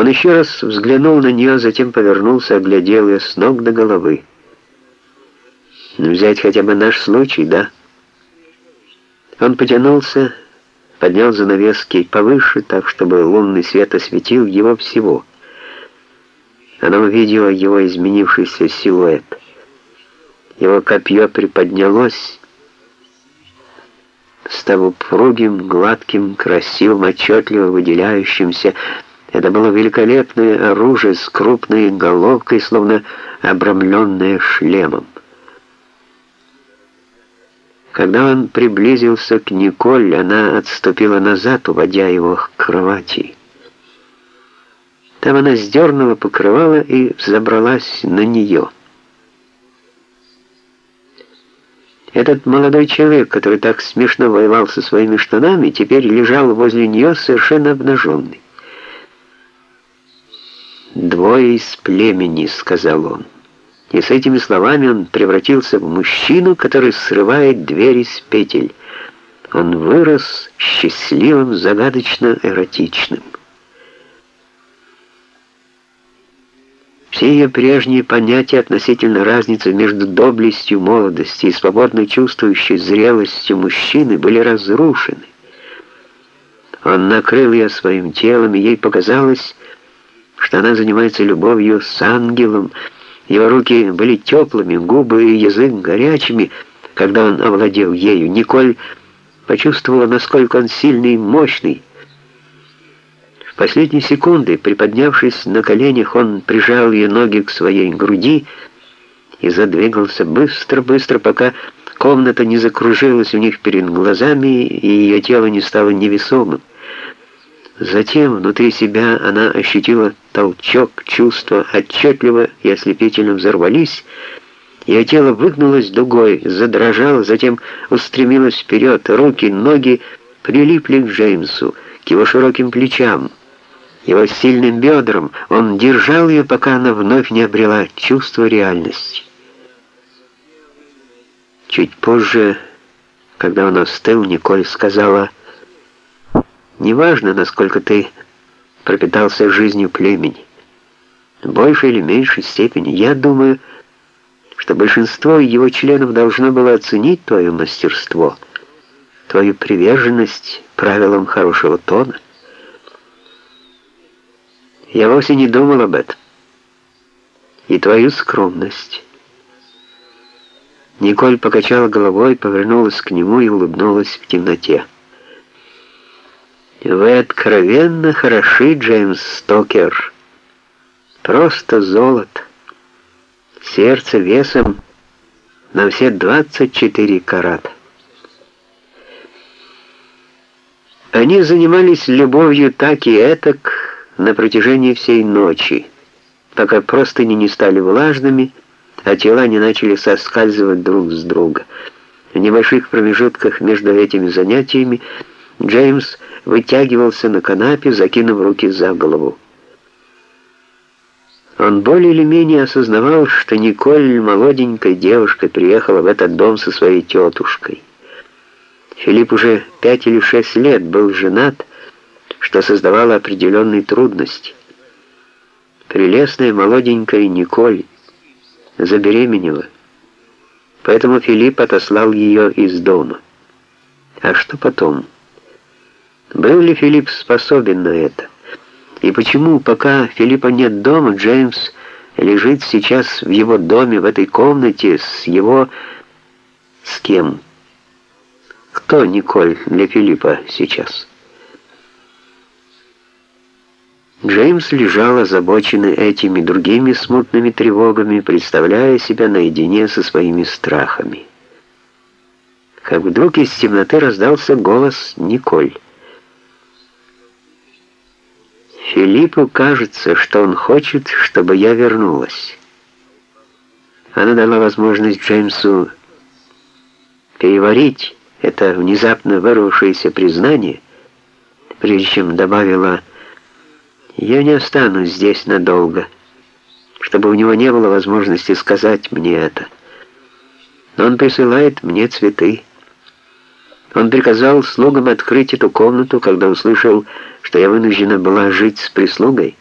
Он еще раз взглянул на нее, затем повернулся, оглядел ее с ног до головы. «Ну, «Взять хотя бы наш случай, да?» Он потянулся, поднял занавески повыше, так, чтобы лунный свет осветил его всего. Она увидела его изменившийся силуэт. Его копье приподнялось, став упругим, гладким, красивым, отчетливо выделяющимся. Это было великолепное оружие с крупной головкой, словно обрамленное шлемом. Когда он приблизился к Николь, она отступила назад, уводя его к кровати. Там она сдернула покрывало и взобралась на нее. Этот молодой человек, который так смешно воевал со своими штанами, теперь лежал возле нее совершенно обнаженный. «Двое из племени», — сказал он. И с этими словами он превратился в мужчину, который срывает дверь из петель. Он вырос счастливым, загадочно эротичным. Все ее прежние понятия относительно разницы между доблестью молодости и свободно чувствующей зрелостью мужчины были разрушены. Он накрыл ее своим телом, и ей показалось, что она занимается любовью с ангелом, его руки были теплыми, губы и язык горячими, когда он овладел ею. Николь почувствовала, насколько он сильный и мощный. В последние секунды, приподнявшись на коленях, он прижал ее ноги к своей груди и задвигался быстро-быстро, пока комната не закружилась у них перед глазами, и ее тело не стало невесомым. Затем внутри себя она ощутила толчок, чувства отчетливо и ослепительно взорвались, ее тело выгнулось дугой, задрожало, затем устремилось вперед, руки, ноги прилипли к Джеймсу, к его широким плечам, его сильным бедрам. Он держал ее, пока она вновь не обрела чувство реальности. Чуть позже, когда он остыл, Николь сказала Неважно, насколько ты пропитался жизнью племени. В большей или меньшей степени. Я думаю, что большинство его членов должно было оценить твое мастерство, твою приверженность правилам хорошего тона. Я вовсе не думал об этом. И твою скромность. Николь покачала головой, повернулась к нему и улыбнулась в темноте. Вы откровенно хороши, Джеймс Стокер. Просто золото. Сердце весом на все 24 карата. Они занимались любовью так и этак на протяжении всей ночи, пока простыни не стали влажными, а тела не начали соскальзывать друг с друга. В небольших промежутках между этими занятиями Джеймс вытягивался на канапе, закинув руки за голову. Он более или менее осознавал, что Николь, молоденькая девушка, приехала в этот дом со своей тетушкой. Филипп уже пять или шесть лет был женат, что создавало определенные трудности. Прелестная молоденькая Николь забеременела, поэтому Филипп отослал ее из дома. А что потом? Был ли Филипп способен на это? И почему, пока Филиппа нет дома, Джеймс лежит сейчас в его доме, в этой комнате, с его... с кем? Кто Николь для Филиппа сейчас? Джеймс лежал озабоченный этими другими смутными тревогами, представляя себя наедине со своими страхами. Как вдруг из темноты раздался голос Николь. Филиппу кажется, что он хочет, чтобы я вернулась. Она дала возможность Джеймсу переварить это внезапно вырвавшееся признание, прежде чем добавила «Я не останусь здесь надолго», чтобы у него не было возможности сказать мне это. Но он присылает мне цветы. Он приказал слугам открыть эту комнату, когда услышал, что я вынуждена была жить с прислугой.